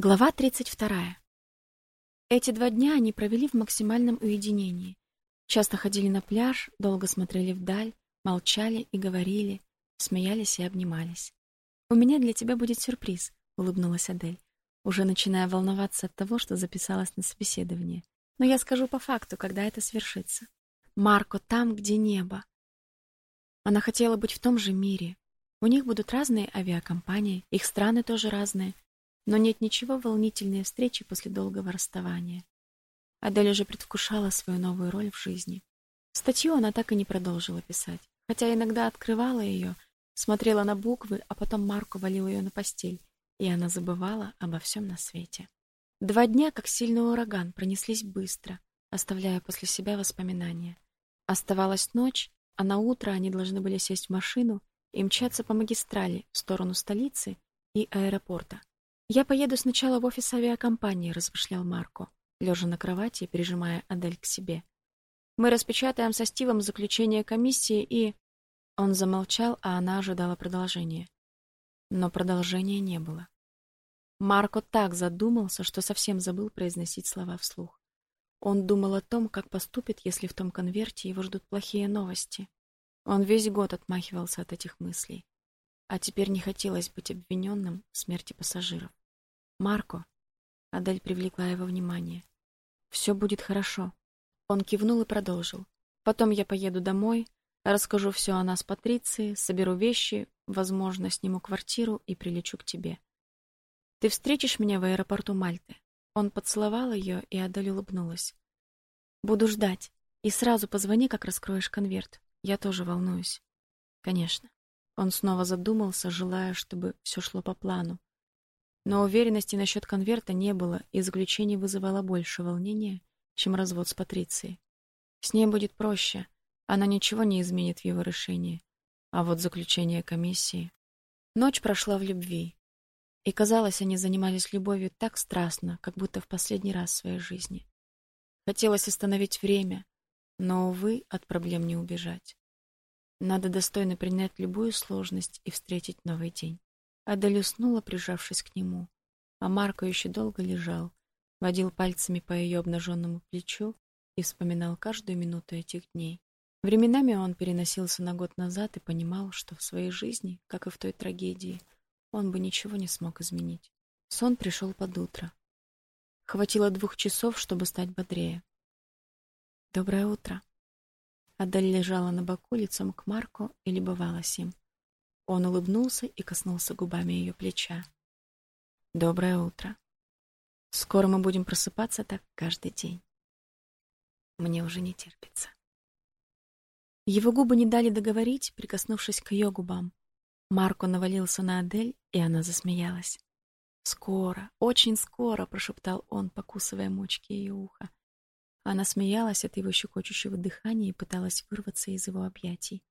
Глава 32. Эти два дня они провели в максимальном уединении. Часто ходили на пляж, долго смотрели вдаль, молчали и говорили, смеялись и обнимались. «У меня для тебя будет сюрприз», — улыбнулась Адель, уже начиная волноваться от того, что записалась на собеседование. «Но я скажу по факту, когда это свершится. Марко там, где небо». Она хотела быть в том же мире. У них будут разные авиакомпании, их страны тоже разные — но нет ничего волнительнее встречи после долгого расставания. Адель уже предвкушала свою новую роль в жизни. Статью она так и не продолжила писать, хотя иногда открывала ее, смотрела на буквы, а потом Марко валил ее на постель, и она забывала обо всем на свете. Два дня, как сильный ураган, пронеслись быстро, оставляя после себя воспоминания. Оставалась ночь, а на утро они должны были сесть в машину и мчаться по магистрали в сторону столицы и аэропорта. «Я поеду сначала в офис авиакомпании», — размышлял Марко, лежа на кровати и прижимая Адель к себе. «Мы распечатаем со Стивом заключение комиссии и...» Он замолчал, а она ожидала продолжения. Но продолжения не было. Марко так задумался, что совсем забыл произносить слова вслух. Он думал о том, как поступит, если в том конверте его ждут плохие новости. Он весь год отмахивался от этих мыслей. А теперь не хотелось быть обвиненным в смерти пассажиров. «Марко!» Адель привлекла его внимание. «Все будет хорошо». Он кивнул и продолжил. «Потом я поеду домой, расскажу все о нас Патриции, соберу вещи, возможно, сниму квартиру и прилечу к тебе. Ты встретишь меня в аэропорту Мальты?» Он поцеловал ее, и Адель улыбнулась. «Буду ждать. И сразу позвони, как раскроешь конверт. Я тоже волнуюсь». «Конечно». Он снова задумался, желая, чтобы все шло по плану. Но уверенности насчет конверта не было, и заключение вызывало больше волнения, чем развод с Патрицией. С ней будет проще, она ничего не изменит в его решении. А вот заключение комиссии... Ночь прошла в любви. И казалось, они занимались любовью так страстно, как будто в последний раз в своей жизни. Хотелось остановить время, но, увы, от проблем не убежать. Надо достойно принять любую сложность и встретить новый день. Адель уснула, прижавшись к нему, а Марко еще долго лежал, водил пальцами по ее обнаженному плечу и вспоминал каждую минуту этих дней. Временами он переносился на год назад и понимал, что в своей жизни, как и в той трагедии, он бы ничего не смог изменить. Сон пришел под утро. Хватило двух часов, чтобы стать бодрее. «Доброе утро!» Адель лежала на боку лицом к Марку и любовалась им. Он улыбнулся и коснулся губами ее плеча. Доброе утро. Скоро мы будем просыпаться так каждый день. Мне уже не терпится. Его губы не дали договорить, прикоснувшись к ее губам. Марко навалился на Адель, и она засмеялась. «Скоро, очень скоро!» — прошептал он, покусывая мочки ее уха. Она смеялась от его щекочущего дыхания и пыталась вырваться из его объятий.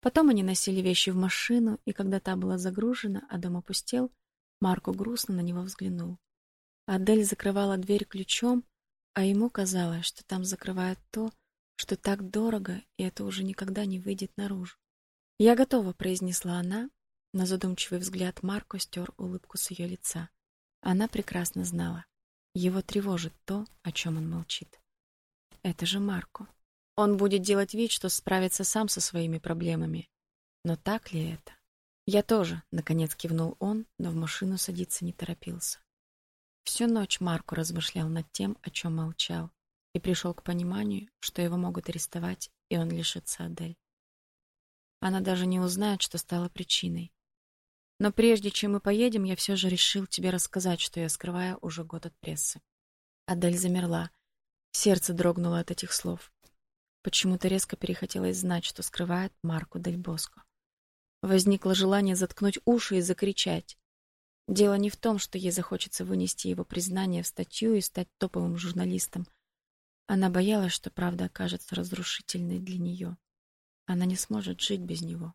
Потом они носили вещи в машину, и когда та была загружена, а дом опустел, Марко грустно на него взглянул. Адель закрывала дверь ключом, а ему казалось, что там закрывают то, что так дорого, и это уже никогда не выйдет наружу. «Я готова», — произнесла она, но задумчивый взгляд Марко стер улыбку с ее лица. Она прекрасно знала. Его тревожит то, о чем он молчит. Это же Марко. Он будет делать вид, что справится сам со своими проблемами. Но так ли это? Я тоже, наконец кивнул он, но в машину садиться не торопился. Всю ночь Марко размышлял над тем, о чем молчал, и пришел к пониманию, что его могут арестовать, и он лишится Адель. Она даже не узнает, что стало причиной. Но прежде чем мы поедем, я все же решил тебе рассказать, что я скрываю уже год от прессы. Адель замерла. Сердце дрогнуло от этих слов. Почему-то резко перехотелось знать, что скрывает Марко Дель Боско. Возникло желание заткнуть уши и закричать. Дело не в том, что ей захочется вынести его признание в статью и стать топовым журналистом. Она боялась, что правда окажется разрушительной для нее. Она не сможет жить без него.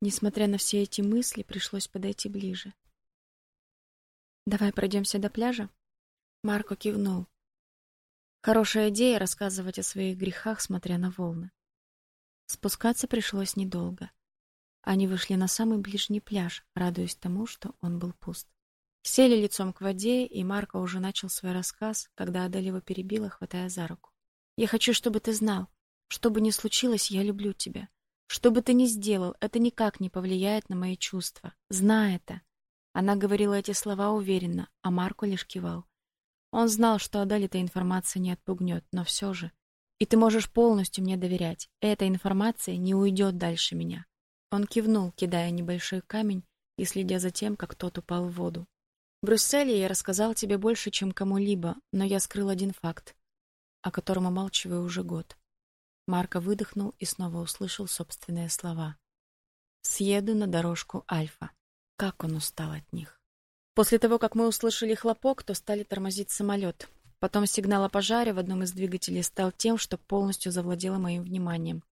Несмотря на все эти мысли, пришлось подойти ближе. «Давай пройдемся до пляжа?» Марко кивнул. Хорошая идея рассказывать о своих грехах, смотря на волны. Спускаться пришлось недолго. Они вышли на самый ближний пляж, радуясь тому, что он был пуст. Сели лицом к воде, и Марко уже начал свой рассказ, когда Адель его перебила, хватая за руку. «Я хочу, чтобы ты знал, что бы ни случилось, я люблю тебя. Что бы ты ни сделал, это никак не повлияет на мои чувства. Знай это». Она говорила эти слова уверенно, а Марко лишь кивал. Он знал, что Адель эта информация не отпугнет, но все же. И ты можешь полностью мне доверять. Эта информация не уйдет дальше меня. Он кивнул, кидая небольшой камень и следя за тем, как тот упал в воду. В Брюсселе я рассказал тебе больше, чем кому-либо, но я скрыл один факт, о котором умалчиваю уже год. Марко выдохнул и снова услышал собственные слова. «Съеду на дорожку Альфа». Как он устал от них. После того, как мы услышали хлопок, то стали тормозить самолет. Потом сигнал о пожаре в одном из двигателей стал тем, что полностью завладело моим вниманием.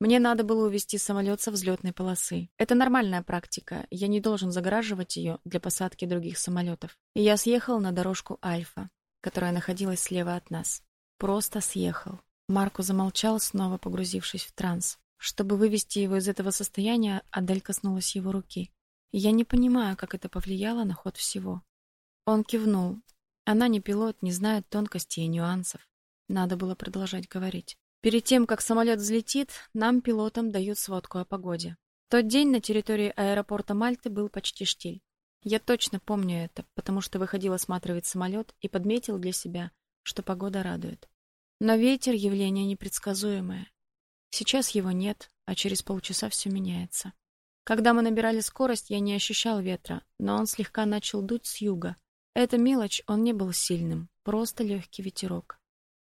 Мне надо было увести самолет со взлетной полосы. Это нормальная практика, я не должен загораживать ее для посадки других самолетов. И я съехал на дорожку Альфа, которая находилась слева от нас. Просто съехал. Марко замолчал, снова погрузившись в транс. Чтобы вывести его из этого состояния, Адель коснулась его руки. Я не понимаю, как это повлияло на ход всего. Он кивнул. Она не пилот, не знает тонкостей и нюансов. Надо было продолжать говорить. Перед тем, как самолет взлетит, нам, пилотам, дают сводку о погоде. Тот день на территории аэропорта Мальты был почти штиль. Я точно помню это, потому что выходил осматривать самолет и подметил для себя, что погода радует. Но ветер — явление непредсказуемое. Сейчас его нет, а через полчаса все меняется. Когда мы набирали скорость, я не ощущал ветра, но он слегка начал дуть с юга. Эта мелочь, он не был сильным, просто легкий ветерок.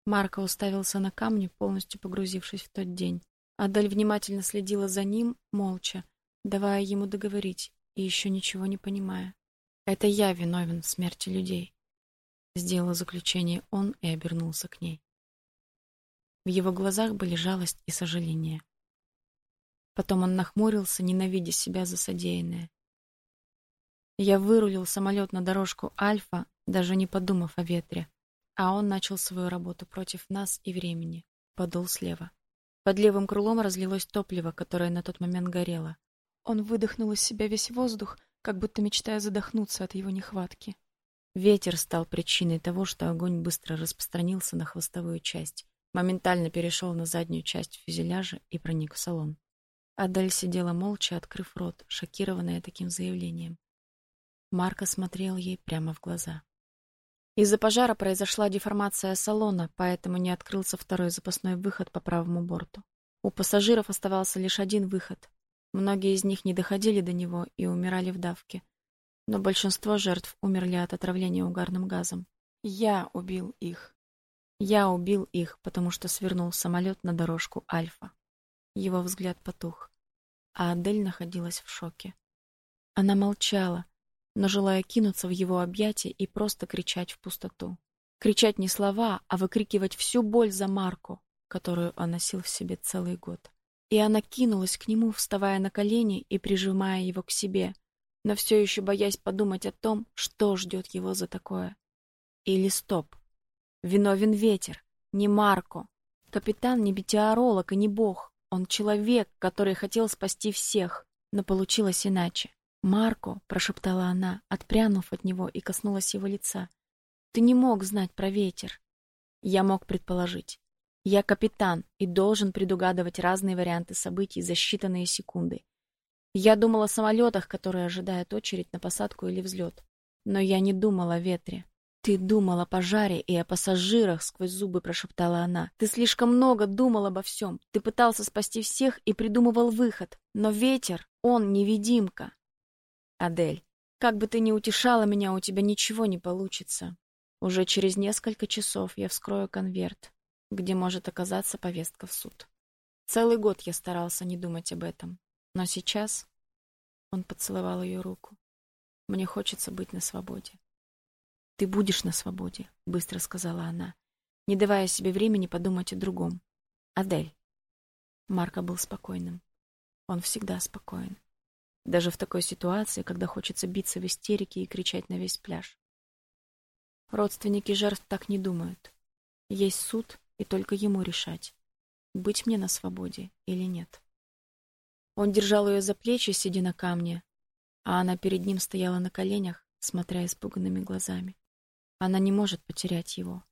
Марко уставился на камни, полностью погрузившись в тот день. Адель внимательно следила за ним, молча, давая ему договорить, и еще ничего не понимая. «Это я виновен в смерти людей», — сделал заключение он и обернулся к ней. В его глазах были жалость и сожаление. Потом он нахмурился, ненавидя себя за содеянное. Я вырулил самолет на дорожку Альфа, даже не подумав о ветре, а он начал свою работу против нас и времени. Подул слева. Под левым крылом разлилось топливо, которое на тот момент горело. Он выдохнул из себя весь воздух, как будто мечтая задохнуться от его нехватки. Ветер стал причиной того, что огонь быстро распространился на хвостовую часть, моментально перешел на заднюю часть фюзеляжа и проник в салон. Адель сидела молча, открыв рот, шокированная таким заявлением. Марко смотрел ей прямо в глаза. Из-за пожара произошла деформация салона, поэтому не открылся второй запасной выход по правому борту. У пассажиров оставался лишь один выход. Многие из них не доходили до него и умирали в давке. Но большинство жертв умерли от отравления угарным газом. Я убил их. Я убил их, потому что свернул самолет на дорожку Альфа. Его взгляд потух а Адель находилась в шоке. Она молчала, но желая кинуться в его объятия и просто кричать в пустоту. Кричать не слова, а выкрикивать всю боль за Марку, которую он носил в себе целый год. И она кинулась к нему, вставая на колени и прижимая его к себе, но все еще боясь подумать о том, что ждет его за такое. Или стоп. Виновен ветер, не Марко. Капитан не метеоролог и не бог. Он человек, который хотел спасти всех, но получилось иначе. «Марко», — прошептала она, отпрянув от него и коснулась его лица, — «ты не мог знать про ветер». Я мог предположить. Я капитан и должен предугадывать разные варианты событий за считанные секунды. Я думал о самолетах, которые ожидают очередь на посадку или взлет. Но я не думал о ветре. «Ты думал о пожаре и о пассажирах», — сквозь зубы прошептала она. «Ты слишком много думал обо всем. Ты пытался спасти всех и придумывал выход. Но ветер, он невидимка». «Адель, как бы ты ни утешала меня, у тебя ничего не получится. Уже через несколько часов я вскрою конверт, где может оказаться повестка в суд. Целый год я старался не думать об этом. Но сейчас...» Он поцеловал ее руку. «Мне хочется быть на свободе». «Ты будешь на свободе», — быстро сказала она, не давая себе времени подумать о другом. «Адель». Марко был спокойным. Он всегда спокоен. Даже в такой ситуации, когда хочется биться в истерике и кричать на весь пляж. Родственники жертв так не думают. Есть суд, и только ему решать, быть мне на свободе или нет. Он держал ее за плечи, сидя на камне, а она перед ним стояла на коленях, смотря испуганными глазами. Она не может потерять его.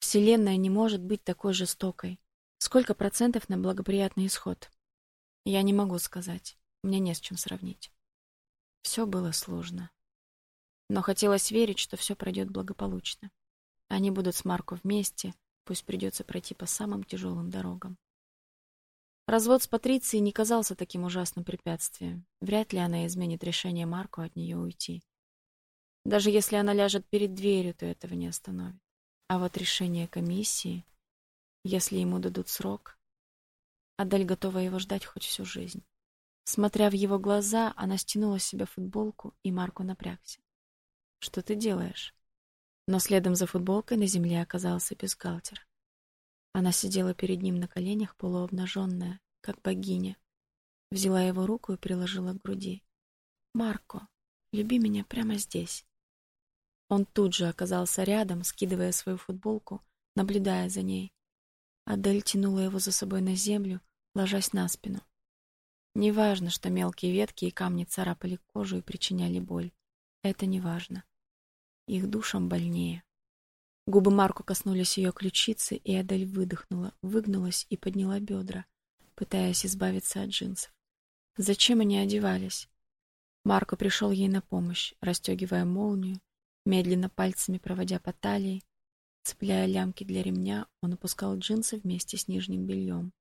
Вселенная не может быть такой жестокой. Сколько процентов на благоприятный исход? Я не могу сказать. Мне не с чем сравнить. Все было сложно. Но хотелось верить, что все пройдет благополучно. Они будут с Марко вместе, пусть придется пройти по самым тяжелым дорогам. Развод с Патрицией не казался таким ужасным препятствием. Вряд ли она изменит решение Марко от нее уйти. Даже если она ляжет перед дверью, то этого не остановит. А вот решение комиссии, если ему дадут срок, Адель готова его ждать хоть всю жизнь. Смотря в его глаза, она стянула с себя футболку, и Марко напрягся. «Что ты делаешь?» Но следом за футболкой на земле оказался бюстгальтер. Она сидела перед ним на коленях, полуобнаженная, как богиня. Взяла его руку и приложила к груди. «Марко, люби меня прямо здесь». Он тут же оказался рядом, скидывая свою футболку, наблюдая за ней. Адель тянула его за собой на землю, ложась на спину. Неважно, что мелкие ветки и камни царапали кожу и причиняли боль. Это не важно. Их душам больнее. Губы Марку коснулись ее ключицы, и Адель выдохнула, выгнулась и подняла бедра, пытаясь избавиться от джинсов. Зачем они одевались? Марко пришел ей на помощь, расстегивая молнию, медленно пальцами проводя по талии, цепляя лямки для ремня, он опускал джинсы вместе с нижним бельем.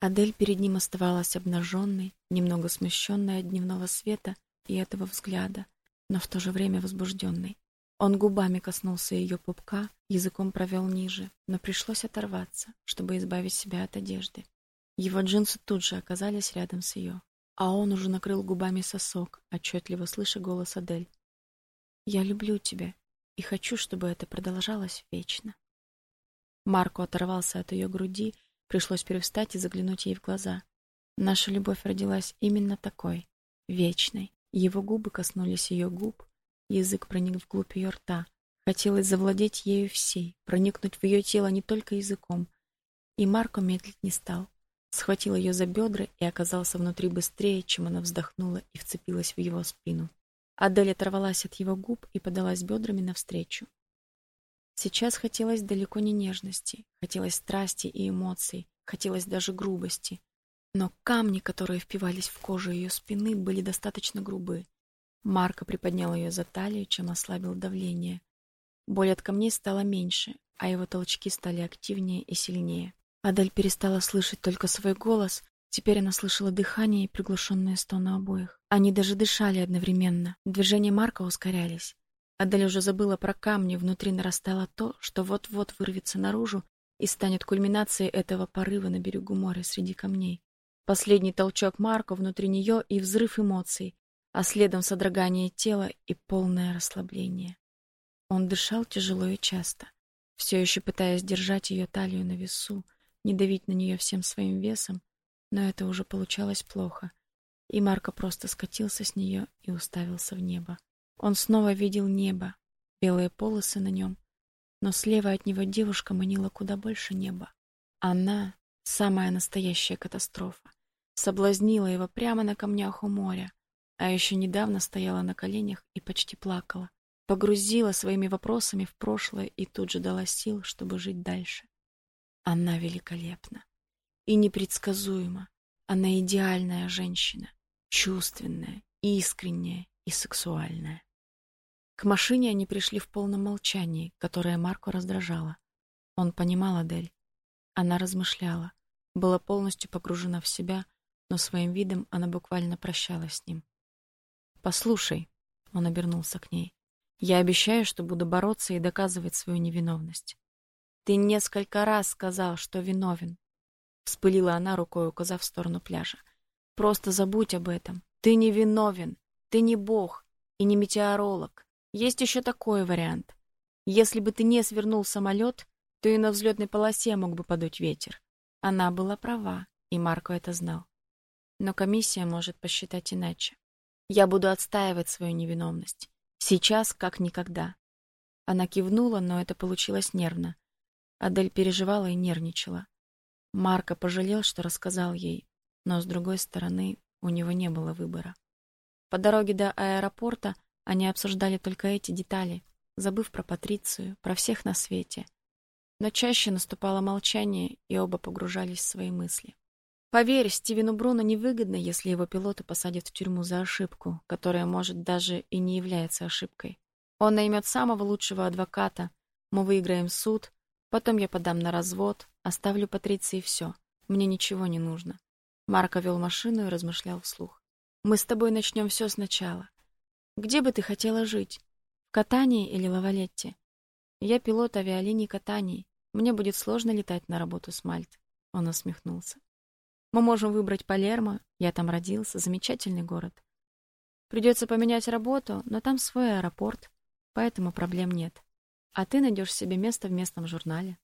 Адель перед ним оставалась обнаженной, немного смущенной от дневного света и этого взгляда, но в то же время возбужденной. Он губами коснулся ее пупка, языком провел ниже, но пришлось оторваться, чтобы избавить себя от одежды. Его джинсы тут же оказались рядом с ее, а он уже накрыл губами сосок, отчетливо слыша голос Адель. «Я люблю тебя и хочу, чтобы это продолжалось вечно». Марко оторвался от ее груди, пришлось привстать и заглянуть ей в глаза. Наша любовь родилась именно такой, вечной. Его губы коснулись ее губ, Язык проник вглубь ее рта. Хотелось завладеть ею всей, проникнуть в ее тело не только языком. И Марко медлить не стал. Схватил ее за бедра и оказался внутри быстрее, чем она вздохнула и вцепилась в его спину. Адель оторвалась от его губ и подалась бедрами навстречу. Сейчас хотелось далеко не нежности, хотелось страсти и эмоций, хотелось даже грубости. Но камни, которые впивались в кожу ее спины, были достаточно грубы. Марко приподнял ее за талию, чем ослабил давление. Боль от камней стала меньше, а его толчки стали активнее и сильнее. Адель перестала слышать только свой голос, теперь она слышала дыхание и приглушенные стоны обоих. Они даже дышали одновременно, движения Марка ускорялись. Адель уже забыла про камни, внутри нарастало то, что вот-вот вырвется наружу и станет кульминацией этого порыва на берегу моря среди камней. Последний толчок Марка внутри нее и взрыв эмоций, а следом содрогание тела и полное расслабление. Он дышал тяжело и часто, все еще пытаясь держать ее талию на весу, не давить на нее всем своим весом, но это уже получалось плохо, и Марко просто скатился с нее и уставился в небо. Он снова видел небо, белые полосы на нем, но слева от него девушка манила куда больше неба. Она — самая настоящая катастрофа. Соблазнила его прямо на камнях у моря, а еще недавно стояла на коленях и почти плакала. Погрузила своими вопросами в прошлое и тут же дала сил, чтобы жить дальше. Она великолепна и непредсказуема. Она идеальная женщина, чувственная, искренняя и сексуальная. К машине они пришли в полном молчании, которое Марко раздражало. Он понимал Адель. Она размышляла, была полностью погружена в себя, но своим видом она буквально прощалась с ним. «Послушай», — он обернулся к ней, — «я обещаю, что буду бороться и доказывать свою невиновность». «Ты несколько раз сказал, что виновен», — вспылила она, рукой указав в сторону пляжа. «Просто забудь об этом. Ты не виновен. Ты не бог и не метеоролог. Есть еще такой вариант. Если бы ты не свернул самолет, то и на взлетной полосе мог бы подуть ветер. Она была права, и Марко это знал. Но комиссия может посчитать иначе. Я буду отстаивать свою невиновность. Сейчас, как никогда. Она кивнула, но это получилось нервно. Адель переживала и нервничала. Марко пожалел, что рассказал ей, но, с другой стороны, у него не было выбора. По дороге до аэропорта Они обсуждали только эти детали, забыв про Патрицию, про всех на свете. Но чаще наступало молчание, и оба погружались в свои мысли. Поверь, Стивену Бруно невыгодно, если его пилота посадят в тюрьму за ошибку, которая, может, даже и не является ошибкой. Он наймет самого лучшего адвоката, мы выиграем суд, потом я подам на развод, оставлю Патриции все. Мне ничего не нужно. Марко вел машину и размышлял вслух. Мы с тобой начнем все сначала. Где бы ты хотела жить? В Катании или Лавалетте? Я пилот авиалиний Катании. Мне будет сложно летать на работу с Мальт. Он усмехнулся. Мы можем выбрать Палермо, я там родился, замечательный город. Придется поменять работу, но там свой аэропорт, поэтому проблем нет. А ты найдешь себе место в местном журнале.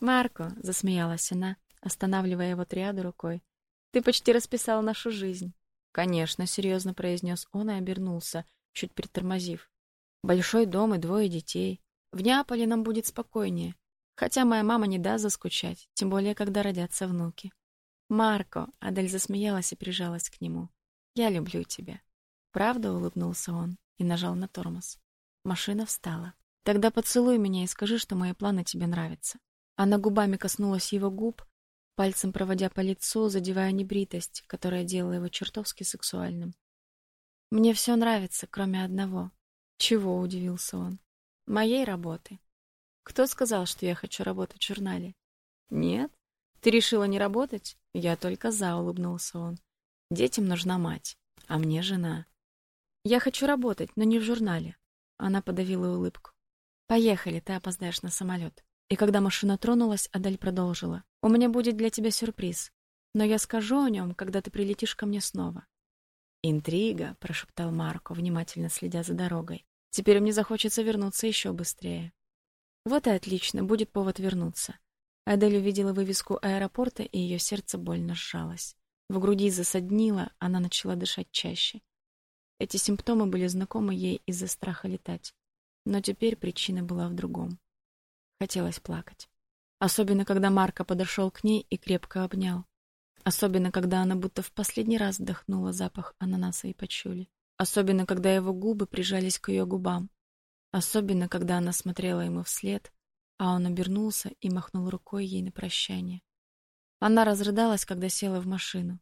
Марко, засмеялась она, останавливая его триаду рукой. Ты почти расписал нашу жизнь. Конечно, серьезно произнес он и обернулся, чуть притормозив. Большой дом и двое детей. В Неаполе нам будет спокойнее, хотя моя мама не даст заскучать, тем более когда родятся внуки. Марко, Адель засмеялась и прижалась к нему. Я люблю тебя. Правда, улыбнулся он и нажал на тормоз. Машина встала. Тогда поцелуй меня и скажи, что мои планы тебе нравятся. Она губами коснулась его губ, пальцем проводя по лицу, задевая небритость, которая делала его чертовски сексуальным. Мне все нравится, кроме одного. Чего, удивился он. Моей работы. Кто сказал, что я хочу работать в журнале? Нет? Ты решила не работать? Я только за, улыбнулся он. Детям нужна мать, а мне жена. Я хочу работать, но не в журнале. Она подавила улыбку. Поехали, ты опоздаешь на самолет. И когда машина тронулась, Адель продолжила: "У меня будет для тебя сюрприз, но я скажу о нем, когда ты прилетишь ко мне снова". "Интрига", прошептал Марко, внимательно следя за дорогой. "Теперь мне захочется вернуться еще быстрее". Вот и отлично, будет повод вернуться. Адель увидела вывеску аэропорта, и ее сердце больно сжалось. В груди засаднило, она начала дышать чаще. Эти симптомы были знакомы ей из-за страха летать. Но теперь причина была в другом. Хотелось плакать. Особенно, когда Марко подошел к ней и крепко обнял. Особенно, когда она будто в последний раз вдохнула запах ананаса и пачули. Особенно, когда его губы прижались к ее губам. Особенно, когда она смотрела ему вслед, а он обернулся и махнул рукой ей на прощание. Она разрыдалась, когда села в машину.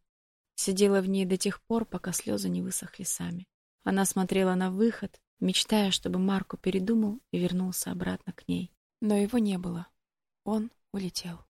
Сидела в ней до тех пор, пока слезы не высохли сами. Она смотрела на выход, мечтая, чтобы Марко передумал и вернулся обратно к ней. Но его не было. Он улетел.